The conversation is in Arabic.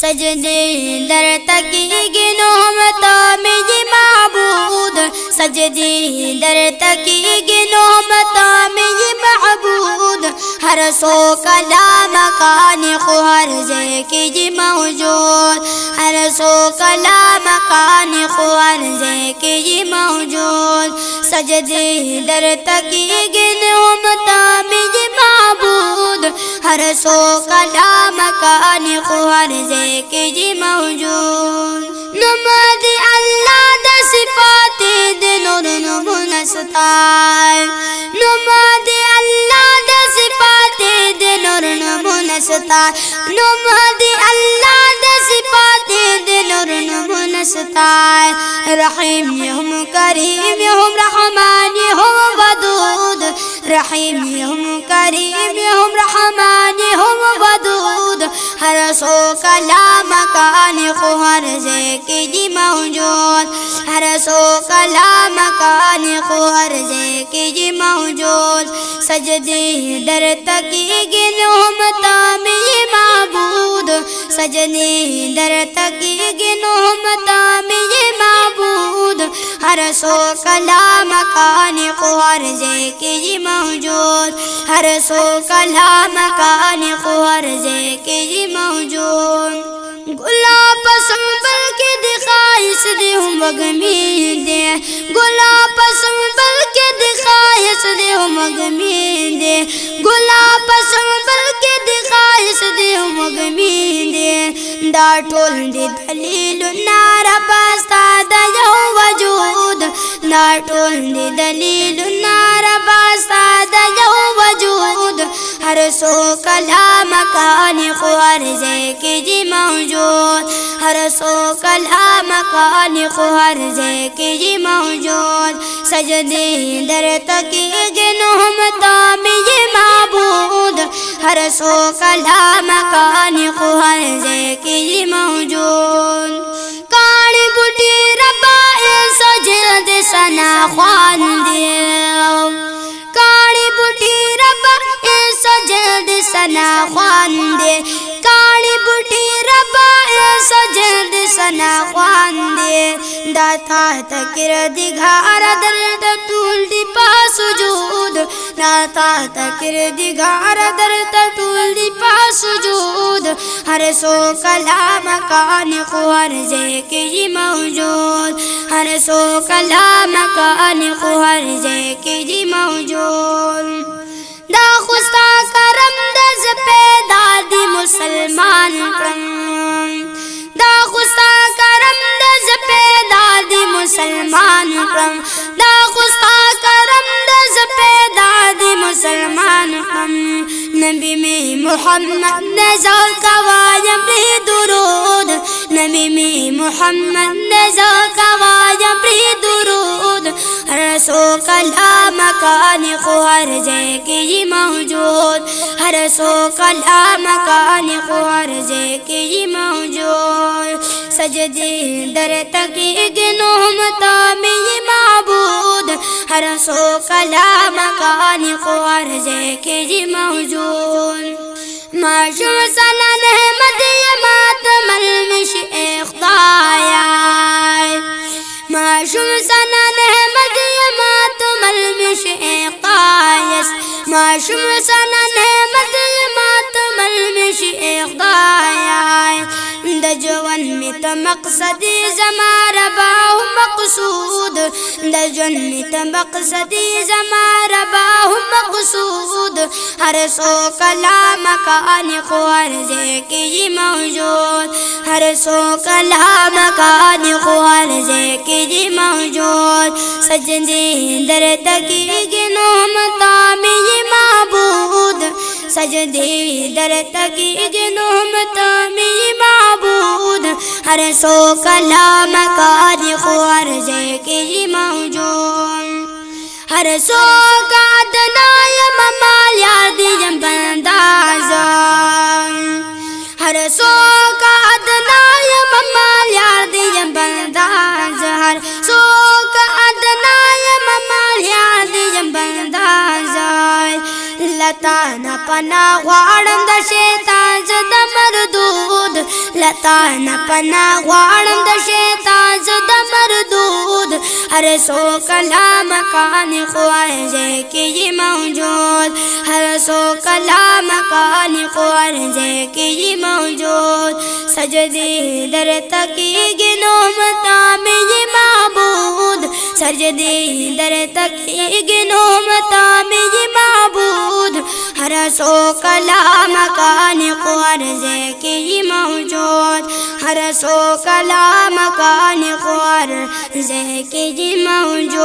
سجدے در تکیگی نوم تامی معبود. سجدے در تکیگی نوم تامی معبود. ہر سو کلام کانی خو ہر زے کی جی موجود. ہر سو کلام کانی خو ہر زے کی جی موجود. سجدے در تکی گن امتا مجھ معبود ہر سو کلام کان خوار زے جی موجود نمد اللہ دا صفات دن نمون ستار نمد اللہ دا صفات دن نمون ستار نمد اللہ دا صفات د نور نمونه ستای رحیم هم کریم هم رحمان هم ودود۔ رحیم هم کریم هم رحمان هم ودود۔ ہر سو کلام کان خو ہر کی جی موجود۔ ہر سو کلام کان خو ہر کی جی موجود۔ سجدی در تکی گنہم تامی معبود سجنے در تکی گنو متام یہ معبود، ہر سو کلا مکان قرضے کے موجود۔ ہر سو کلام کان قرضے کے یہ موجود۔ گلا پسند بلکہ دکھائی سدے ہوں بگ دے۔ گلا دا ټول دې دلیل نار باستا د یو وجود. دا ټول دې دلیل نار باستا د یو وجود. ہر سو کلام کانی خو ہر زے کی جی موجود. ہر سو کلام کانی خو ہر زے کی جی موجود. سجدے در تکی خو ہر زے کی جی موجود. سنا خواندې دا تا تکر دی غار درد ټول دی پاس جود نا تا تکر دی غار درد ټول دی پاس جود هر سو کلام کان خوار زه کی موجود هر سو کلام کان خوار زه کی موجود دا خوستا کرم د پیدا دی مسلمان کړم هم دا غستا کرم دا زپیدا دی مسلمان هم نبی می محمد نزا کوایا پری درود۔ نبی می محمد نزا کوایا پری درود۔ ہر سو کلا مکان کو ہر جے کی موجود۔ ہر سو کلا مکان کو ہر جے کی موجود۔ سجدے در تک گنو مطابق ہر سو کلام کانی خو ہر جے کی موجود معشوم سنا نحمت یمات ملمش اخدایا معشوم سنا نحمت یمات ملمش اقایس معشوم سنا نحمت یمات ملمش اخدایا د می ته مقصد زما ربا مقصود. د می ته مقصد زما ربا مقصود. ہر سو کلام کان خو ہر زے کی موجود. ہر سو کلام کان خو ہر زے کی موجود. سجدے در تکی گنوم تامی معبود. سجدے در تکی گنوم تامی معبود. ہر سو کلام کان خو ہر زے کی موجود. ہر سو کا دنایا ممال یاد جم بندازا ہر سو کا دنایا ممال یاد جم بندازا ہر سو کا دنایا ممال یاد جم بندازا لتا نه پنا غواړم لتا نه پنا غواړم د شیطان زد مردود هر سو کلام کان خوارزه کی موجود. هر سو کلام کان خوارزه کی موجود. سجدی در تکی گنو متا می معبود سجدے در تک گنو متا میں یہ معبود، ہر سو کلا مکان قرض کی موجود، ہر سو کلا مکان قرض کی موجود۔